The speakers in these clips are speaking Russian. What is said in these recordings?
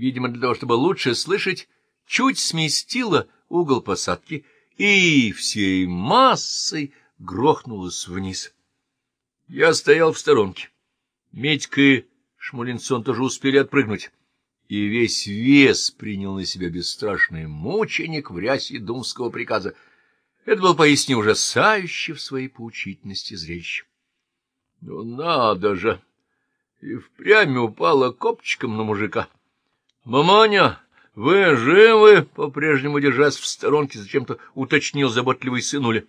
видимо, для того, чтобы лучше слышать, чуть сместила угол посадки и всей массой грохнулась вниз. Я стоял в сторонке. Медька и Шмулинсон тоже успели отпрыгнуть, и весь вес принял на себя бесстрашный мученик в рясе думского приказа. Это был поистине ужасающе в своей поучительности зрелище. — Ну надо же! И впрямь упала копчиком на мужика. — Маманя, вы живы? — по-прежнему держась в сторонке, зачем-то уточнил заботливый сынуля.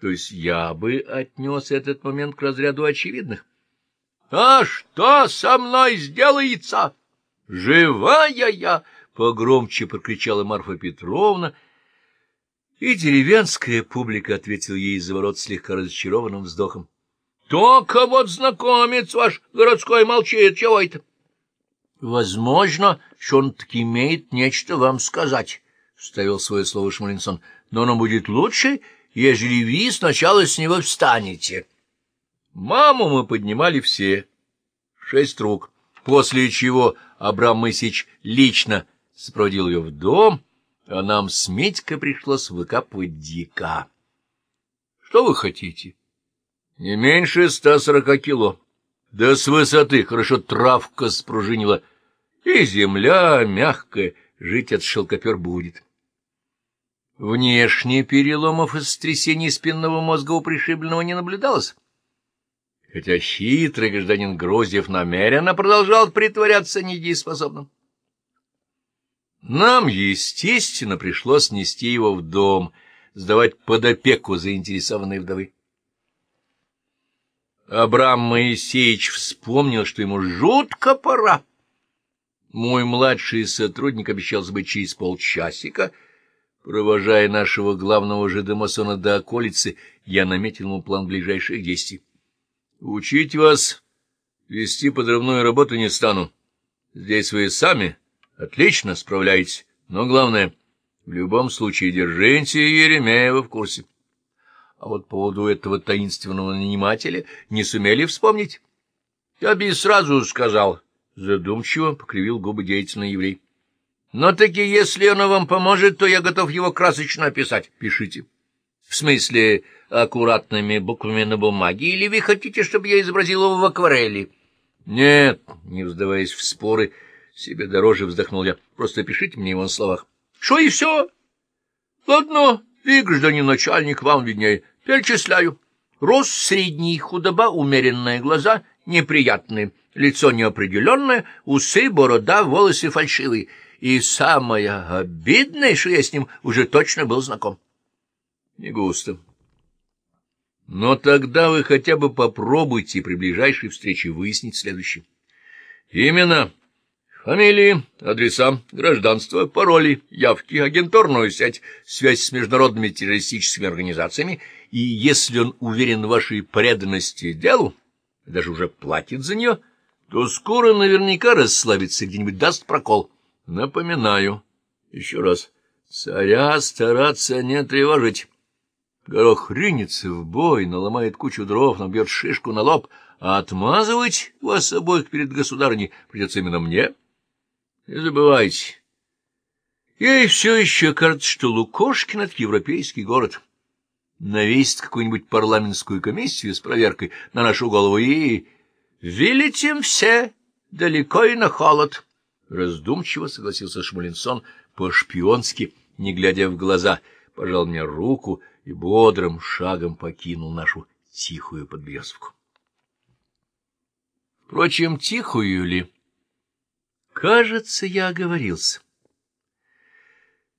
То есть я бы отнес этот момент к разряду очевидных. — А что со мной сделается? Живая я! — погромче прокричала Марфа Петровна, и деревенская публика ответила ей из-за ворот слегка разочарованным вздохом. Только вот знакомец ваш городской молчит, чего это? — Возможно, что он таки имеет нечто вам сказать, — вставил свое слово Шмалинсон. — Но оно будет лучше, ежели вы сначала с него встанете. Маму мы поднимали все, шесть рук, после чего Абрам Мысич лично сопроводил ее в дом, а нам с Медькой пришлось выкапывать дика. — Что вы хотите? — не меньше ста сорока кило. Да с высоты хорошо травка спружинила, и земля мягкая, жить от шелкопер будет. Внешне переломов и сотрясений спинного мозга у пришибленного не наблюдалось. Хотя хитрый гражданин Грозьев намеренно продолжал притворяться недееспособным. Нам, естественно, пришлось нести его в дом, сдавать под опеку заинтересованной вдовы. Абрам Моисеевич вспомнил, что ему жутко пора. Мой младший сотрудник обещал сбыть через полчасика. Провожая нашего главного жидомасона до околицы, я наметил ему план ближайших действий. Учить вас вести подрывную работу не стану. Здесь вы сами отлично справляетесь, но главное, в любом случае держите Еремеева в курсе. А вот по поводу этого таинственного нанимателя не сумели вспомнить? Я бы и сразу сказал, задумчиво покривил губы деятельный еврей. Но таки, если оно вам поможет, то я готов его красочно описать. Пишите. В смысле, аккуратными буквами на бумаге, или вы хотите, чтобы я изобразил его в акварели? Нет, не вздаваясь в споры, себе дороже вздохнул я. Просто пишите мне его на словах. Что и все? Ладно, вы, гражданин начальник, вам виднее. Перечисляю. Рост средний, худоба умеренная, глаза неприятные, лицо неопределенное, усы, борода, волосы фальшивые. И самое обидное, что я с ним уже точно был знаком. Не густо. Но тогда вы хотя бы попробуйте при ближайшей встрече выяснить следующее. Именно Фамилии, адреса, гражданство, пароли, явки, агентурную сеть, связь с международными террористическими организациями, и если он уверен в вашей преданности делу, даже уже платит за нее, то скоро наверняка расслабится где-нибудь даст прокол. Напоминаю еще раз, царя стараться не тревожить. Горох ринется в бой, наломает кучу дров, набьет шишку на лоб, а отмазывать вас обоих перед государней придется именно мне — не забывайте, ей все еще кажется, что Лукошкин — это европейский город. Навесит какую-нибудь парламентскую комиссию с проверкой на нашу голову и... Вылетим все далеко и на холод. Раздумчиво согласился Шмулинсон по-шпионски, не глядя в глаза, пожал мне руку и бодрым шагом покинул нашу тихую подберезовку. Впрочем, тихую ли... Кажется, я оговорился.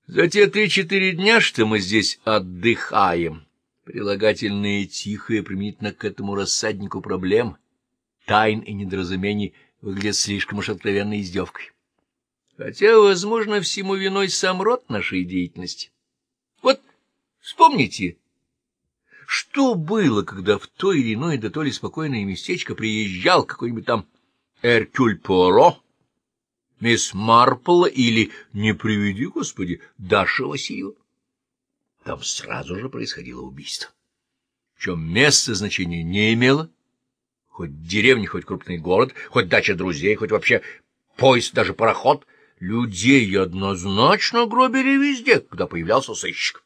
За те три-четыре дня, что мы здесь отдыхаем, прилагательные тихое применительно к этому рассаднику проблем, тайн и недоразумений выглядят слишком уж откровенной издевкой. Хотя, возможно, всему виной сам род нашей деятельности. Вот вспомните, что было, когда в то или иное да то ли спокойное местечко приезжал какой-нибудь там Эркюль Пуаро, мисс Марпл или, не приведи, Господи, Даша Васильева. Там сразу же происходило убийство. Причем место значения не имело. Хоть деревня, хоть крупный город, хоть дача друзей, хоть вообще поезд, даже пароход. Людей однозначно гробили везде, когда появлялся сыщик.